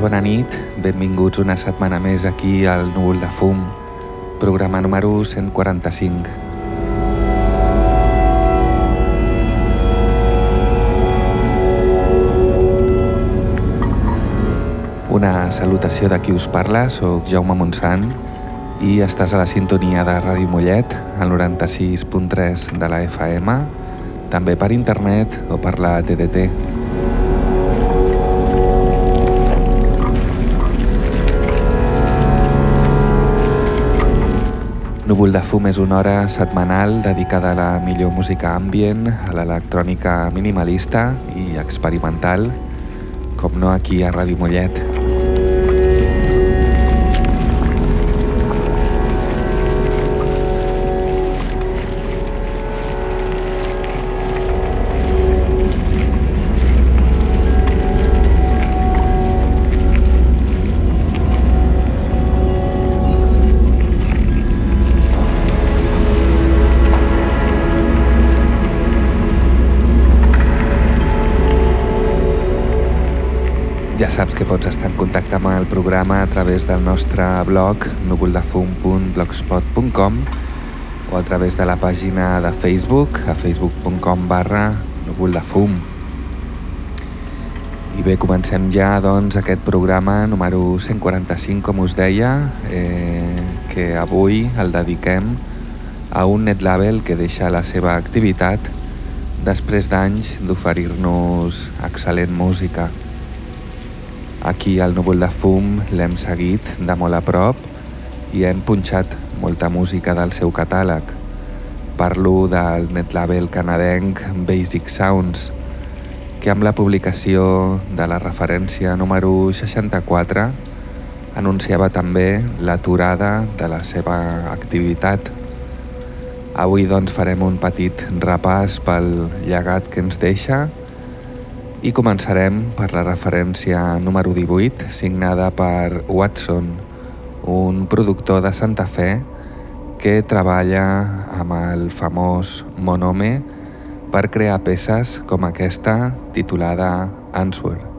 Molt bona nit. Benvinguts una setmana més aquí al Núvol de Fum, programa número 145. Una salutació de qui us parla, sóc Jaume Montsant i estàs a la sintonia de Ràdio Mollet, al 96.3 de la FM, també per internet o per la TDT. Núvol de fum és una hora setmanal dedicada a la millor música ambient, a l'electrònica minimalista i experimental, com no aquí a Ràdio Mollet. Que pots estar en contacte amb el programa a través del nostre blog núvoldefum.blogspot.com o a través de la pàgina de Facebook a facebook.com barra núvoldefum. I bé, comencem ja doncs aquest programa número 145, com us deia, eh, que avui el dediquem a un net label que deixa la seva activitat després d'anys d'oferir-nos excel·lent música. Aquí al Núvol de Fum l'hem seguit de molt a prop i hem punxat molta música del seu catàleg. Parlo del netlabel canadenc Basic Sounds, que amb la publicació de la referència número 64 anunciava també l'aturada de la seva activitat. Avui doncs farem un petit repàs pel llegat que ens deixa i començarem per la referència número 18, signada per Watson, un productor de Santa Fe que treballa amb el famós Monome per crear peces com aquesta titulada Answer.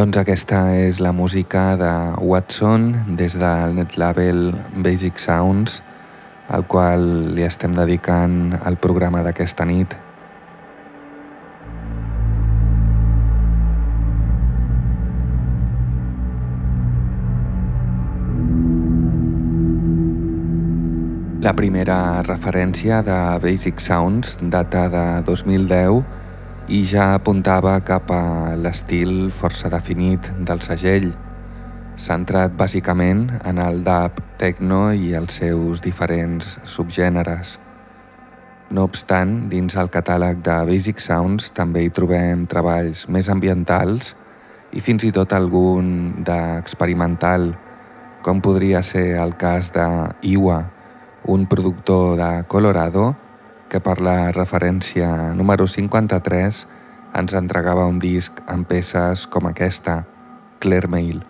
Doncs aquesta és la música de Watson des del netlabel Basic Sounds, al qual li estem dedicant el programa d'aquesta nit. La primera referència de Basic Sounds data de 2010 i ja apuntava cap a l'estil força definit del segell, centrat bàsicament en el dub techno i els seus diferents subgèneres. No obstant, dins el catàleg de Basic Sounds també hi trobem treballs més ambientals i fins i tot algun d'experimental, com podria ser el cas de Iwa, un productor de Colorado que per la referència número 53 ens entregava un disc amb peces com aquesta, Claire Mail.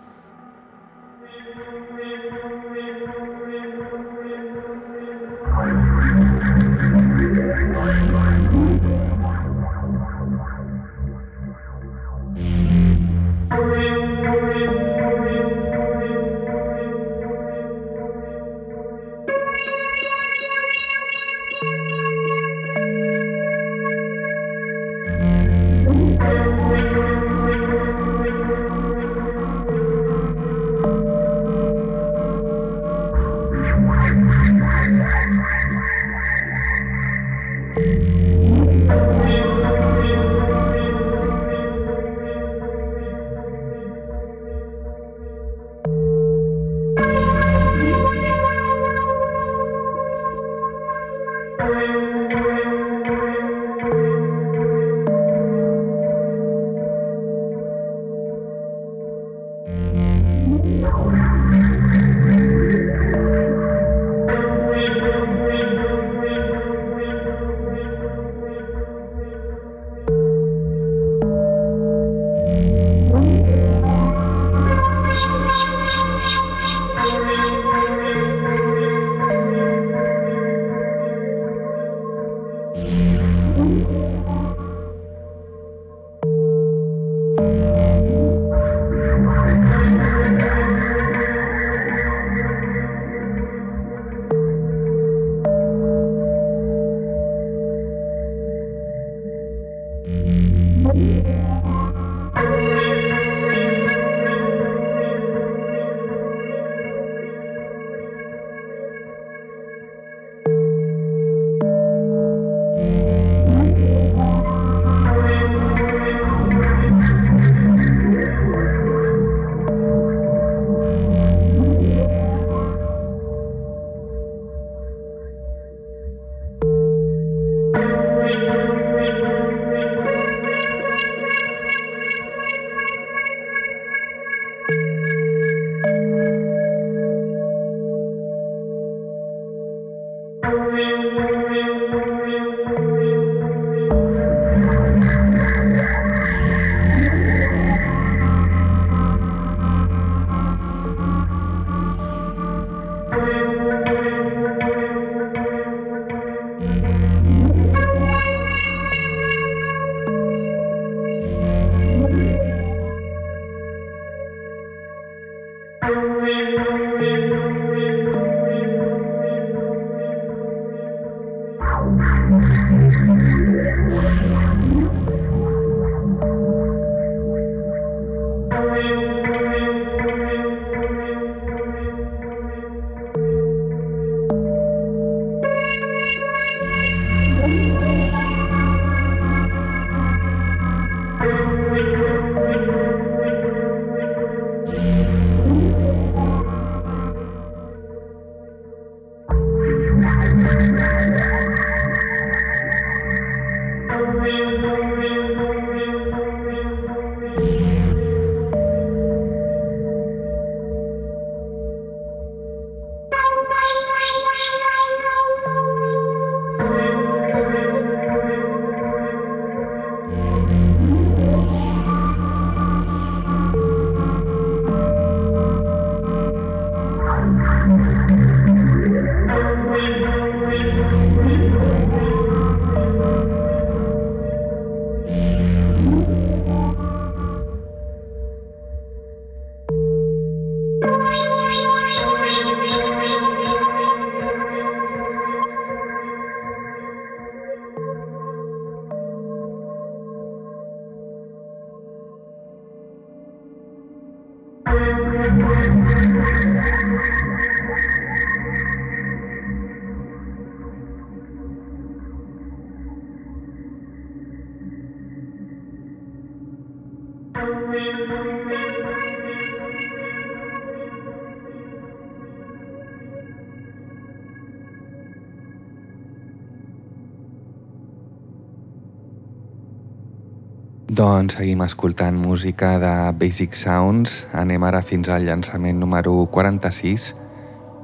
Doncs seguim escoltant música de Basic Sounds. Anem ara fins al llançament número 46,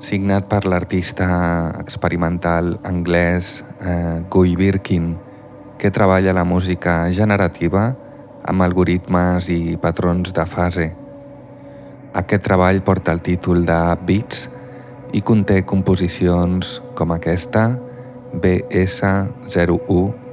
signat per l'artista experimental anglès eh, Guy Birkin, que treballa la música generativa amb algoritmes i patrons de fase. Aquest treball porta el títol de Beats i conté composicions com aquesta BS01E.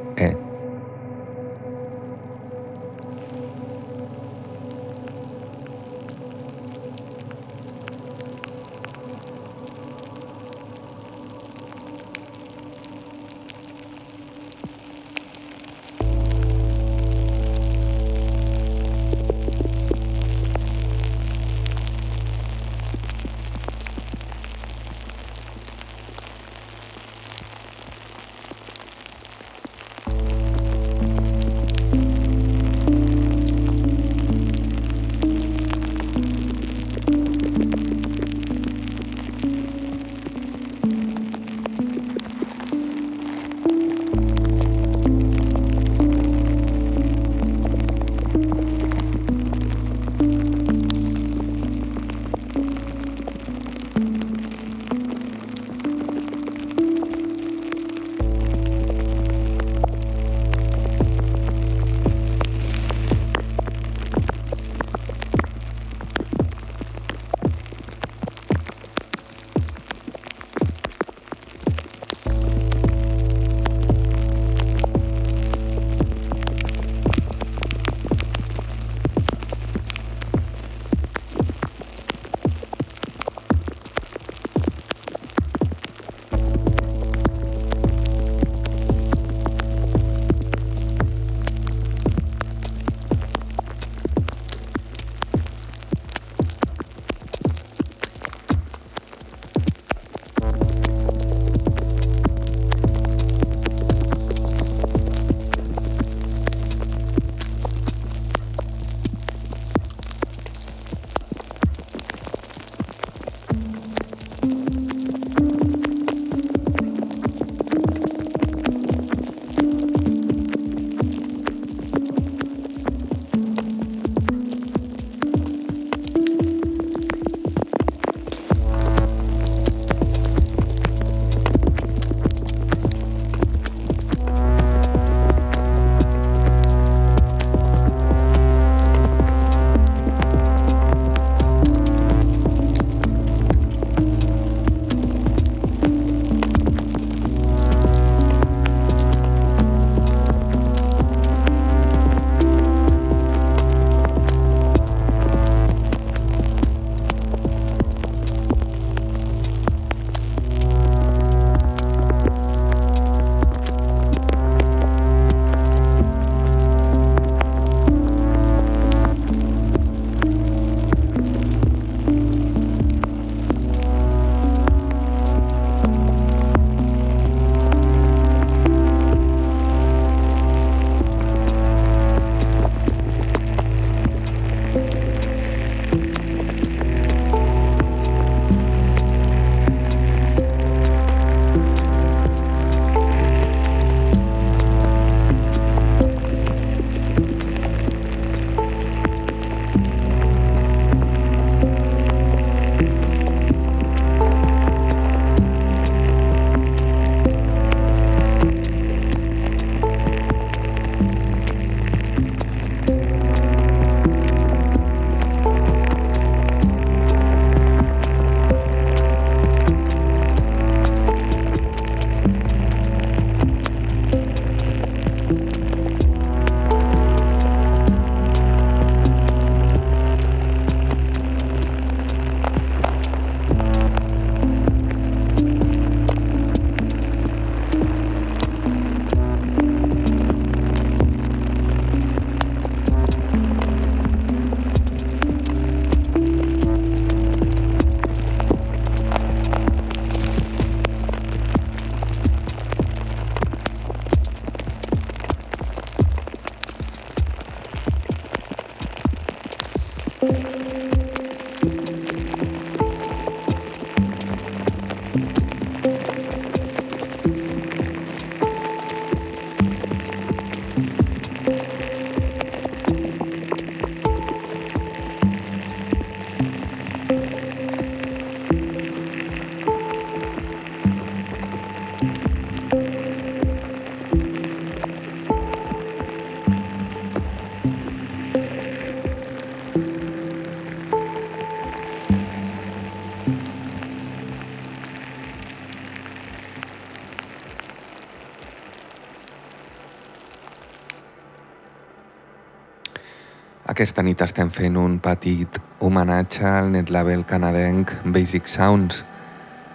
Aquesta nit estem fent un petit homenatge al netlabel canadenc Basic Sounds,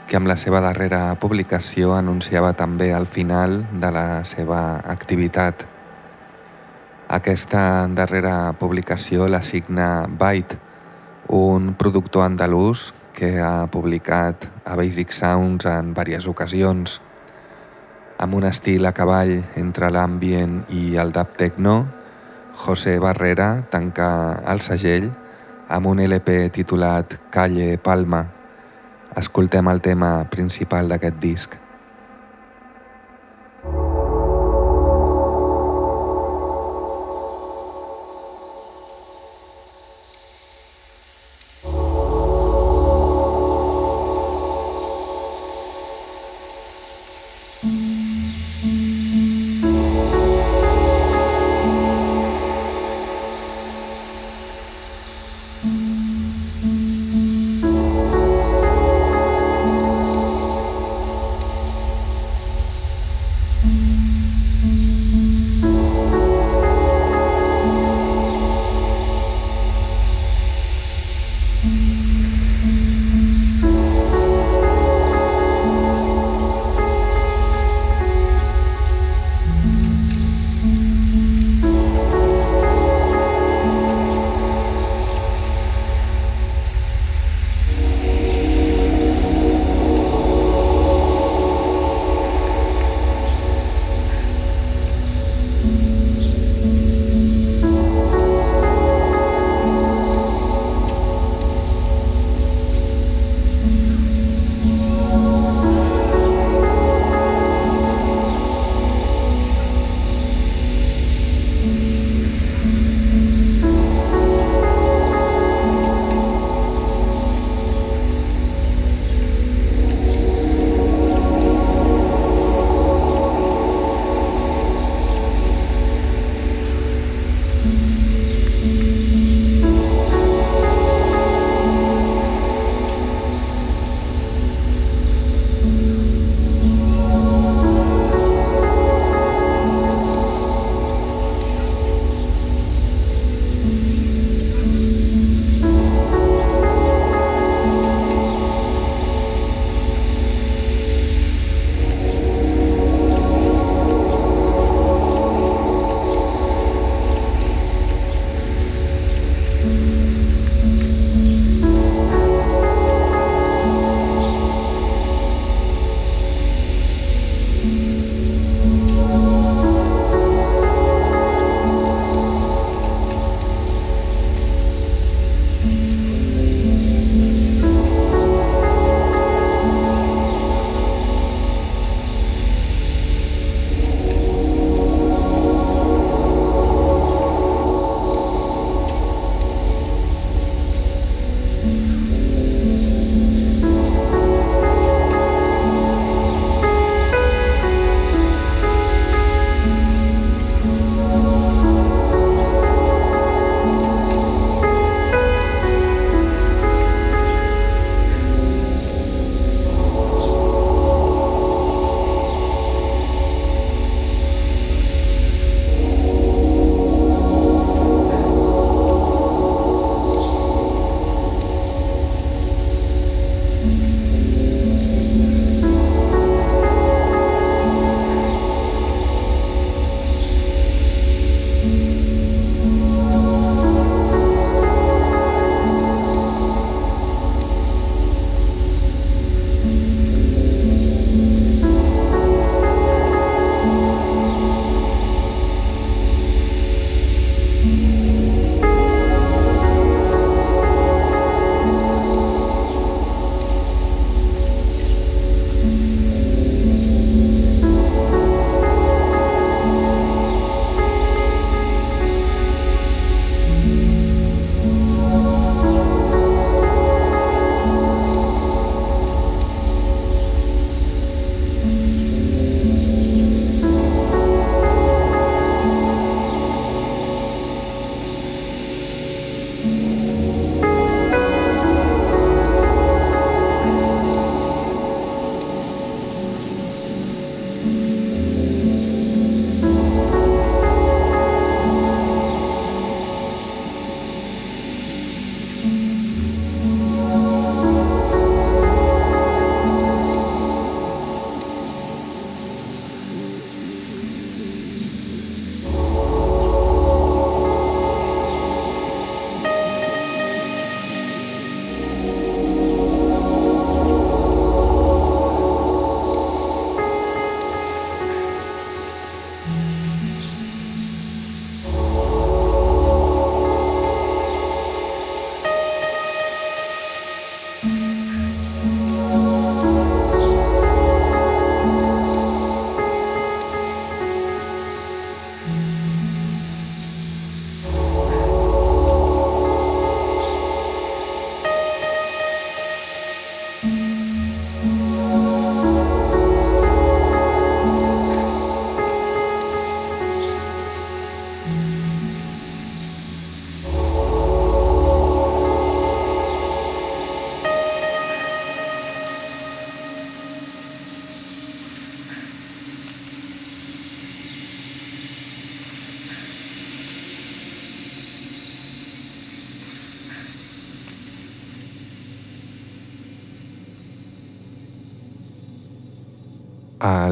que amb la seva darrera publicació anunciava també el final de la seva activitat. Aquesta darrera publicació la signa Byte, un productor andalús que ha publicat a Basic Sounds en diverses ocasions, amb un estil a cavall entre l'ambient i el dub techno, José Barrera tanca el segell amb un LP titulat Calle Palma. Escoltem el tema principal d'aquest disc. Thank you.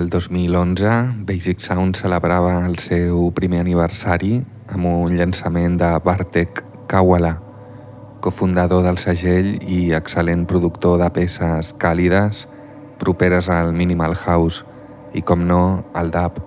Al 2011, Basic Sound celebrava el seu primer aniversari amb un llançament de Bartek Kawala, cofundador del segell i excel·lent productor de peces càlides properes al Minimal House i, com no, al dub.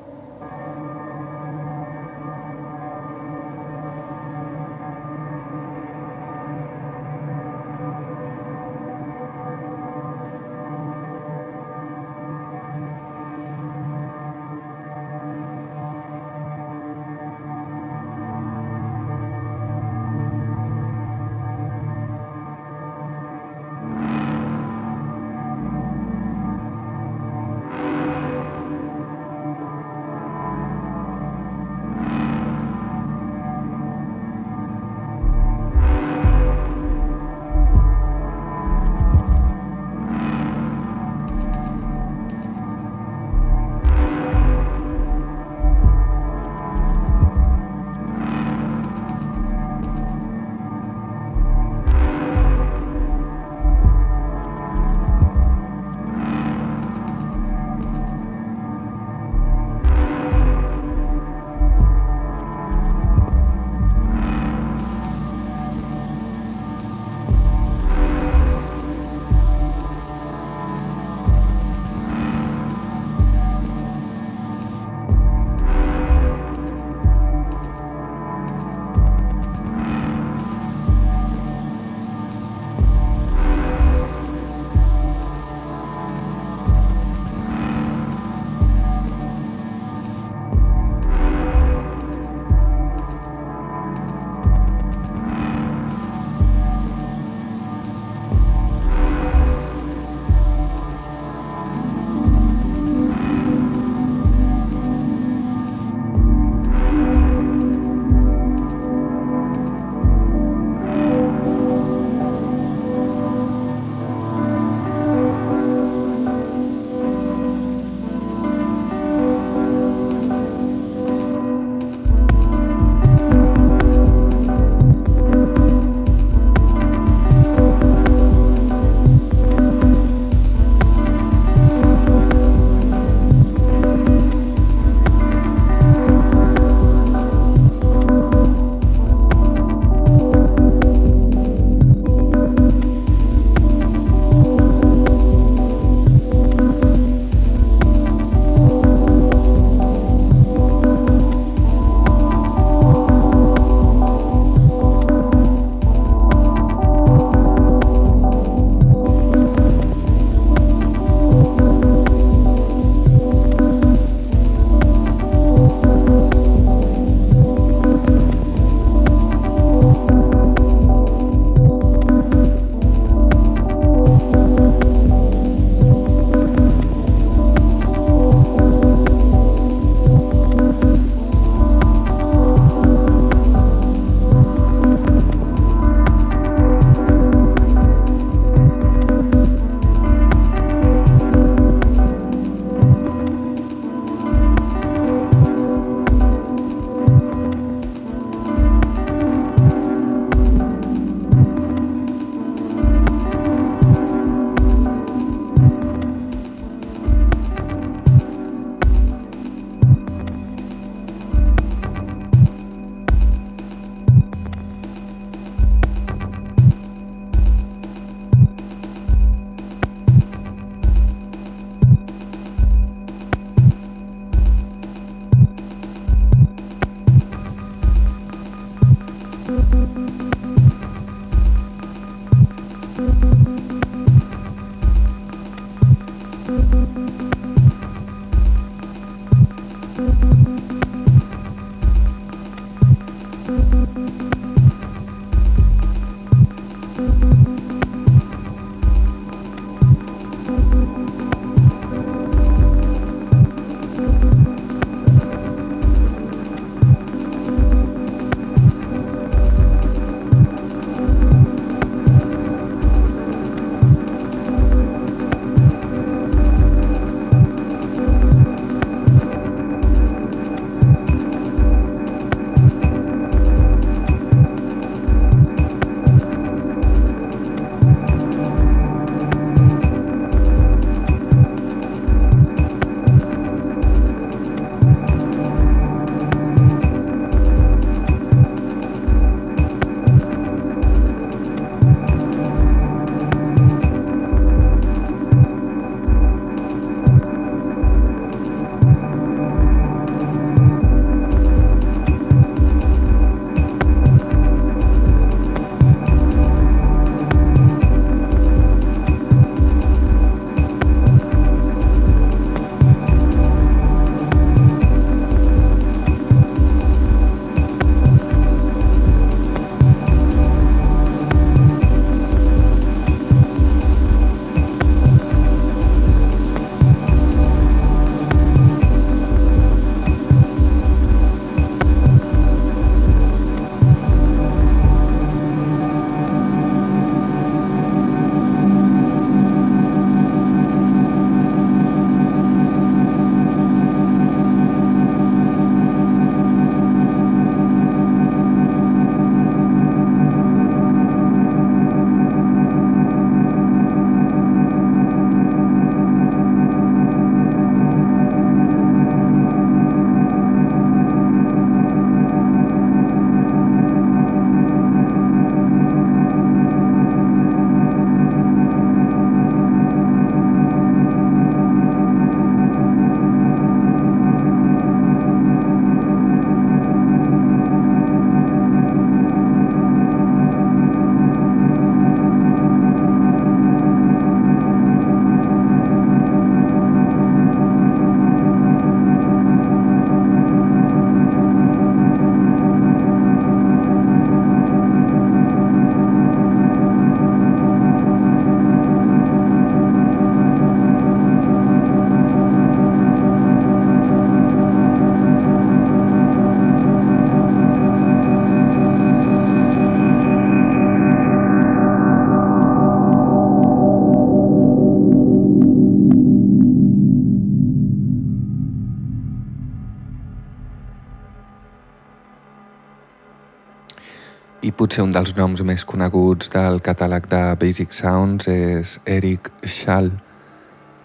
Potser un dels noms més coneguts del catàleg de Basic Sounds és Eric Schall,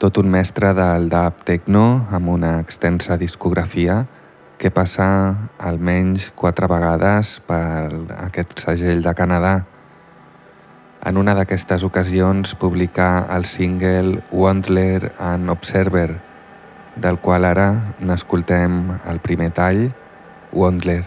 tot un mestre del dub techno amb una extensa discografia que passa almenys quatre vegades per aquest segell de Canadà. En una d'aquestes ocasions publicà el single Wandler and Observer, del qual ara n'escoltem el primer tall, Wandler.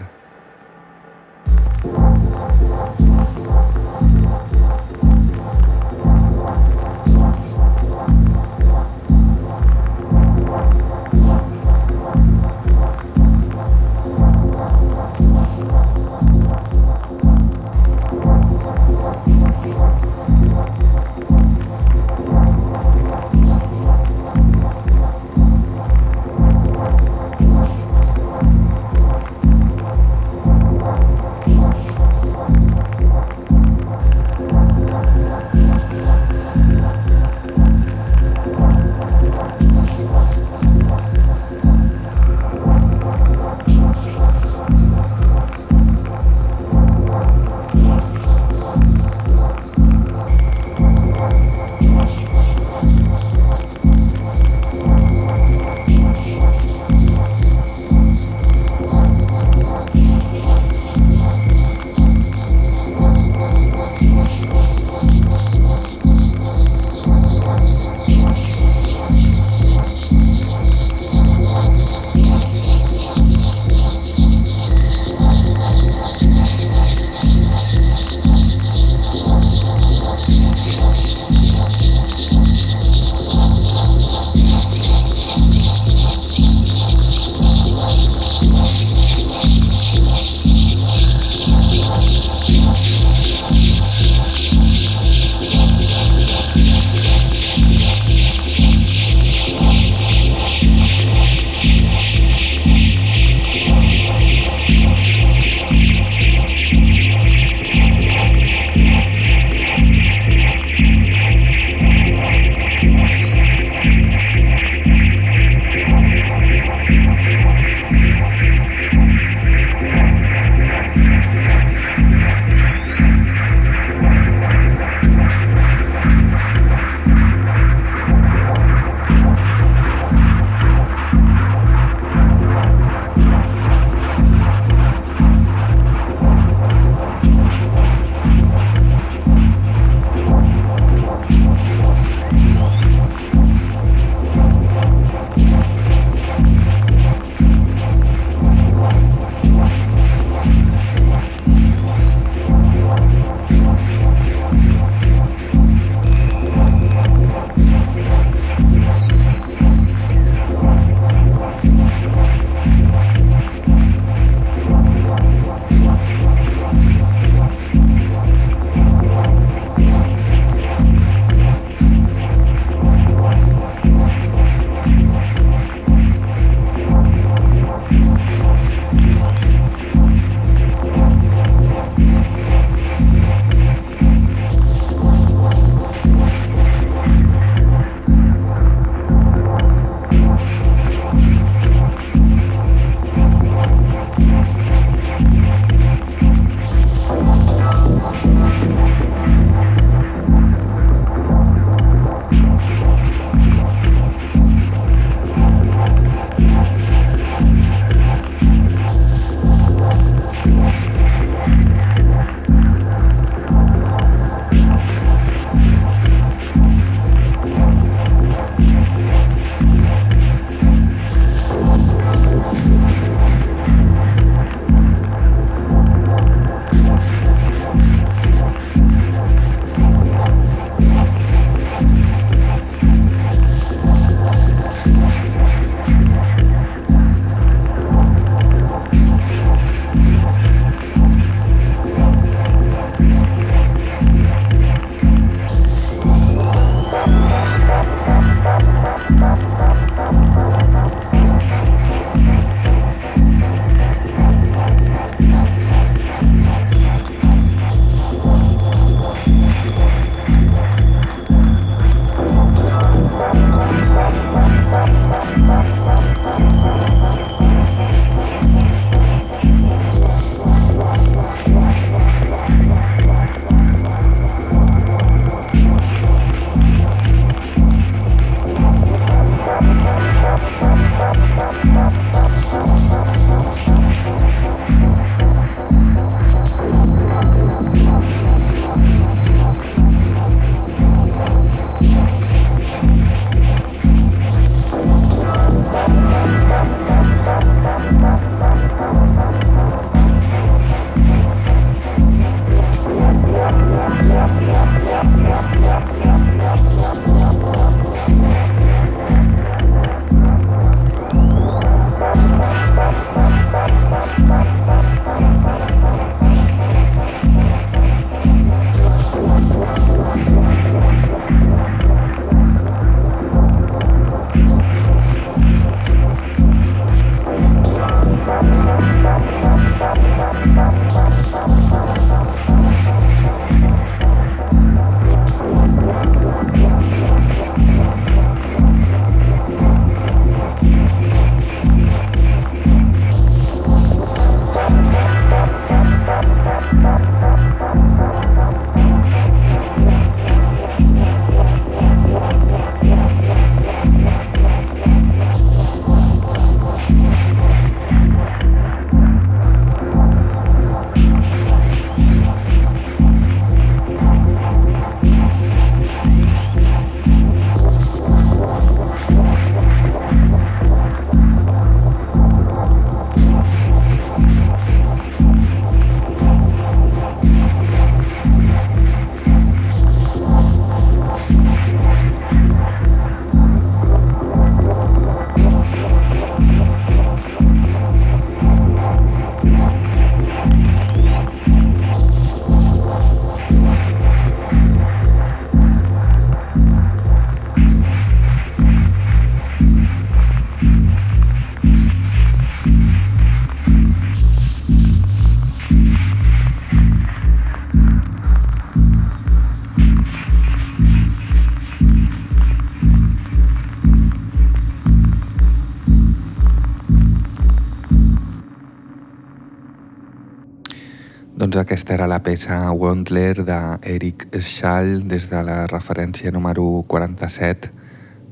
Peça Wondler d'Eric Schall des de la referència número 47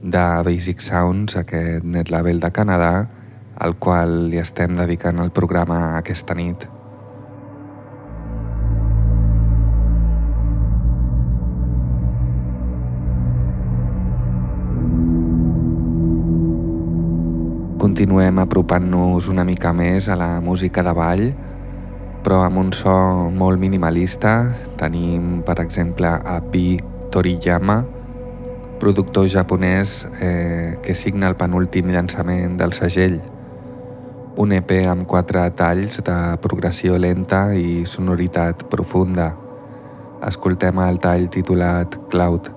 de Basic Sounds, aquest net label de Canadà, al qual li estem dedicant el programa aquesta nit. Continuem apropant-nos una mica més a la música de ball, però amb un so molt minimalista. Tenim, per exemple, a Pi Toriyama, productor japonès eh, que signa el penúltim llançament del segell. Un EP amb quatre talls de progressió lenta i sonoritat profunda. Escoltem el tall titulat Cloud.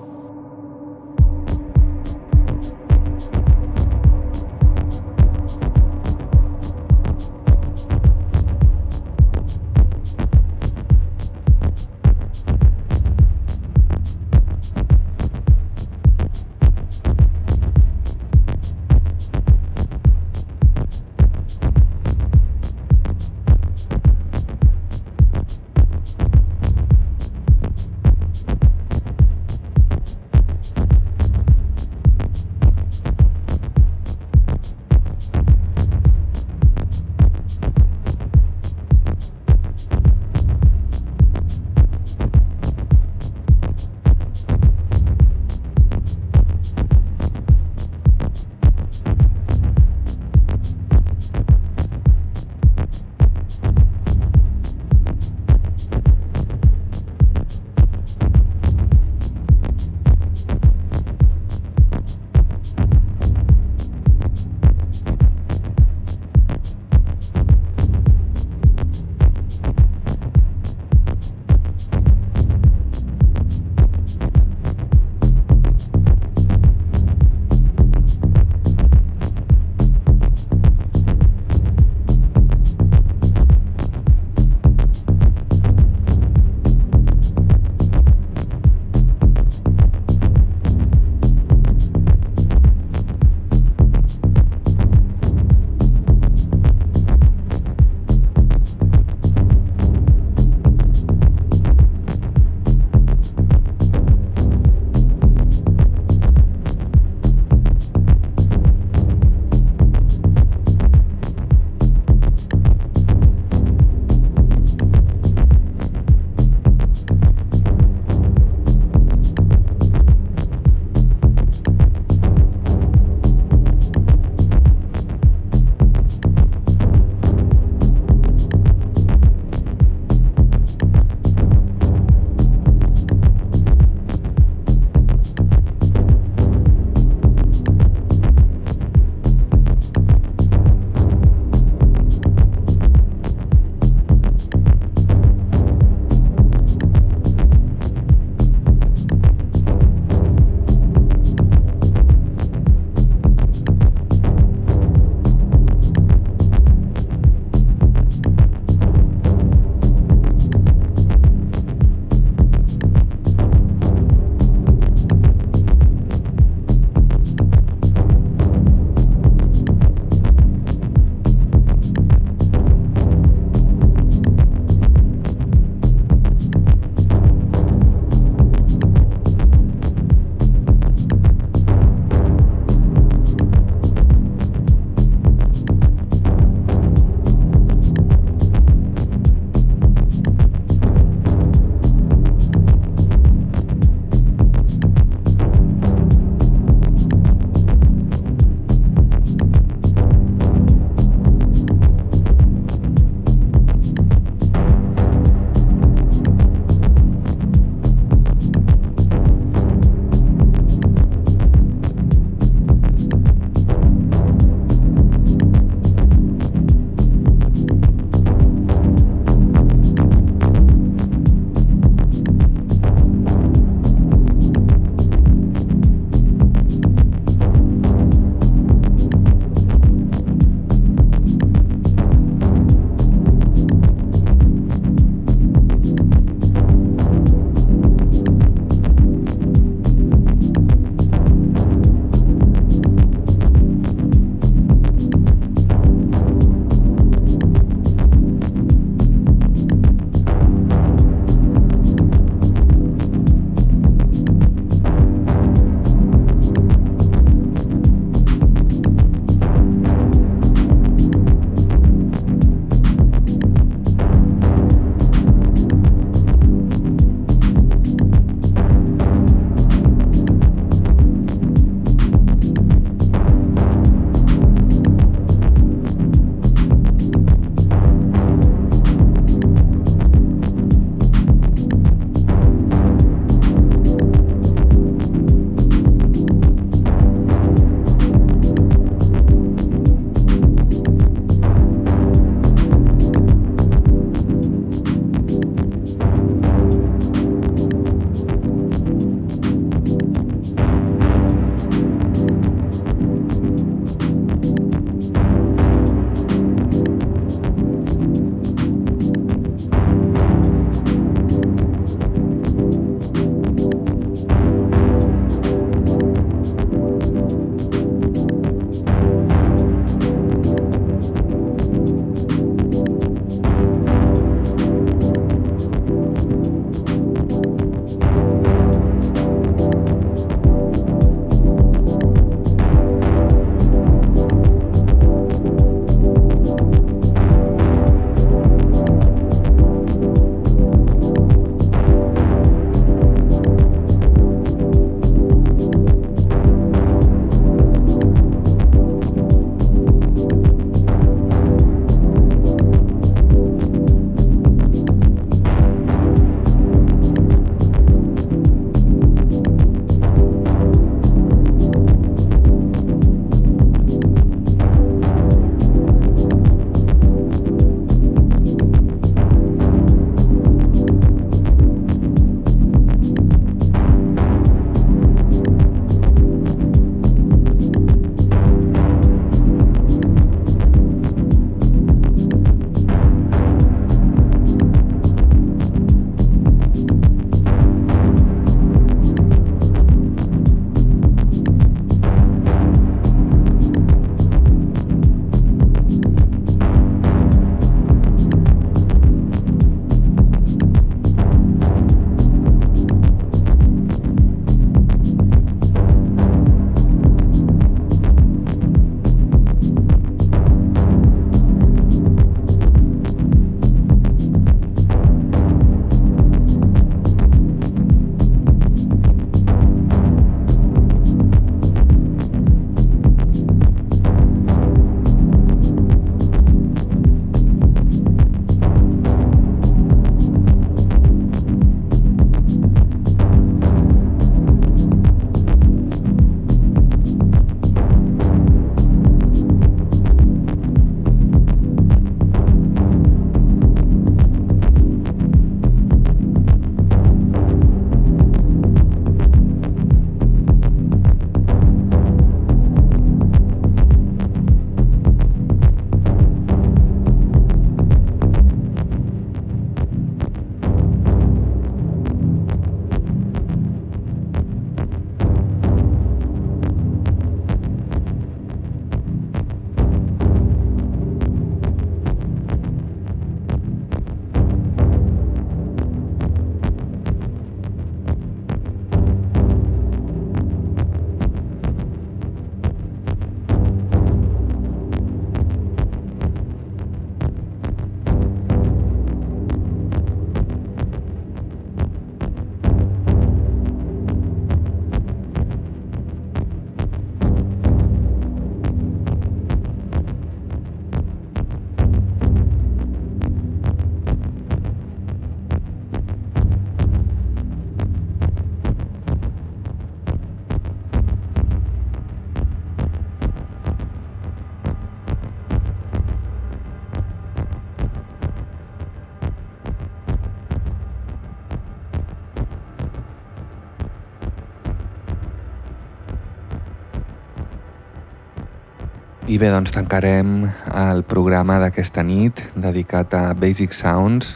I bé, doncs tancarem el programa d'aquesta nit dedicat a Basic Sounds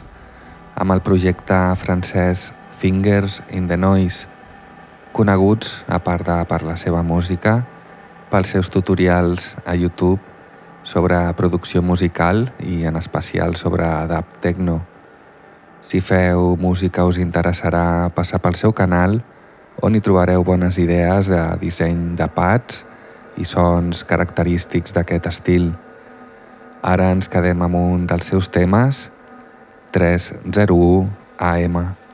amb el projecte francès Fingers in the Noise, coneguts, a part de per la seva música, pels seus tutorials a YouTube sobre producció musical i en especial sobre adapt techno. Si feu música us interessarà passar pel seu canal on hi trobareu bones idees de disseny de pads i sons característics d'aquest estil. Ara ens quedem amb un dels seus temes, 301 AM.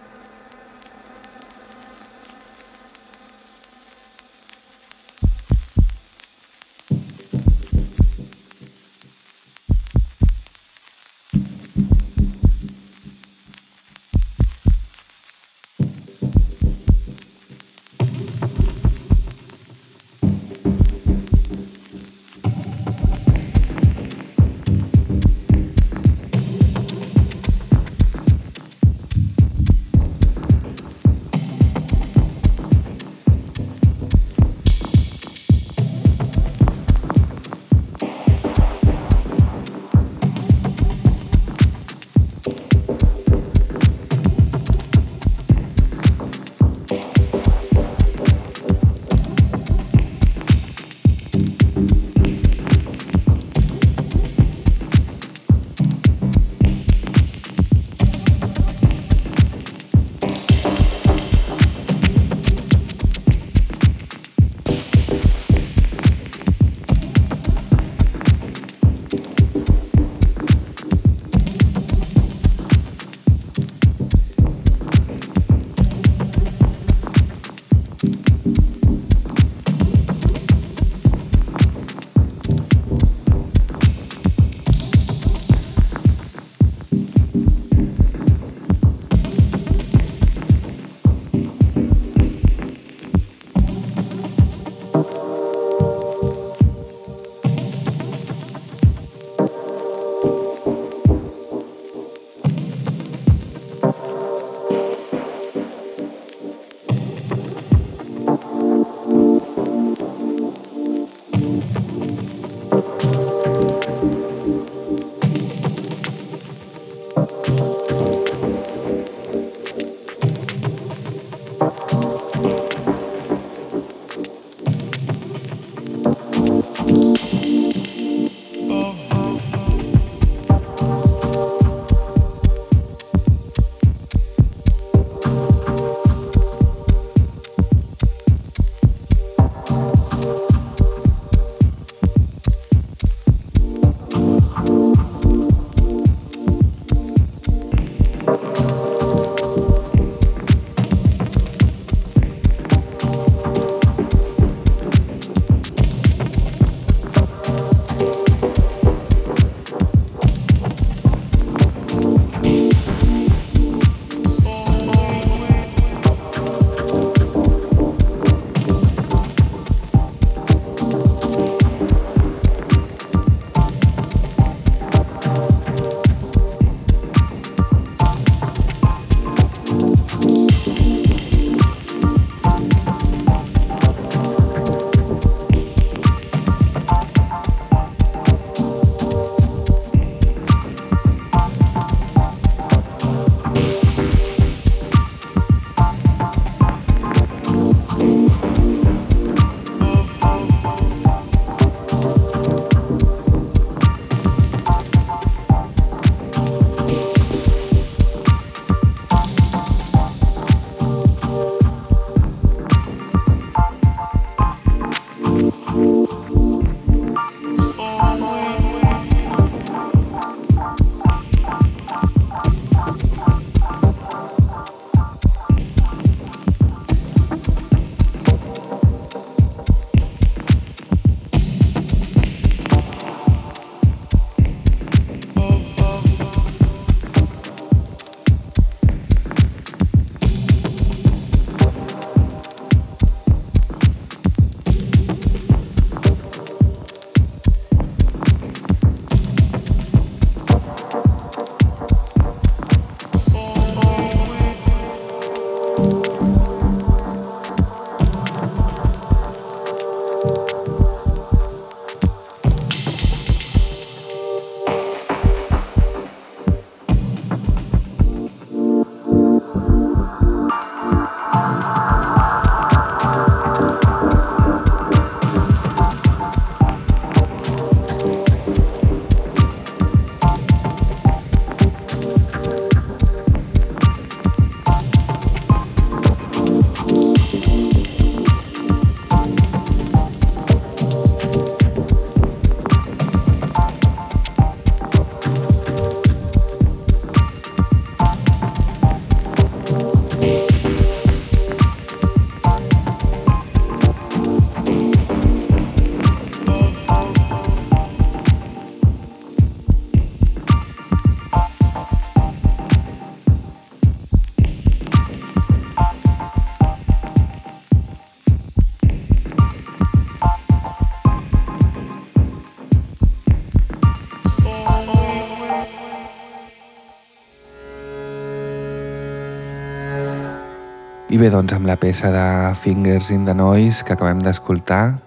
Bé, doncs amb la peça de Fingers in the Noise que acabem d'escoltar,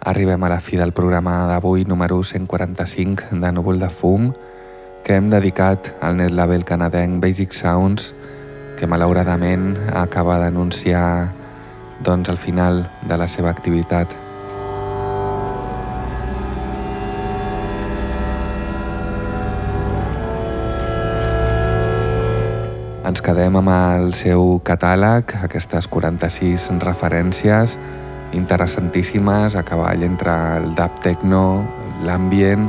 arribem a la fi del programa d'avui número 145 de Núvol de Fum, que hem dedicat al net label canadenc Basic Sounds, que malauradament acaba d'anunciar doncs, el final de la seva activitat. Quedem amb el seu catàleg, aquestes 46 referències interessantíssimes a cavall entre el dub techno, l'ambient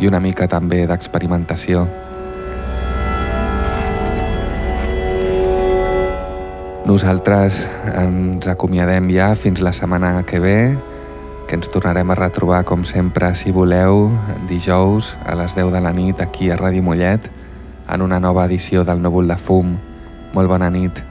i una mica també d'experimentació. Nosaltres ens acomiadem ja fins la setmana que ve, que ens tornarem a retrobar com sempre, si voleu, dijous a les 10 de la nit aquí a Ràdio Mollet, en una nova edició del Núvol de Fum. Molt bona nit.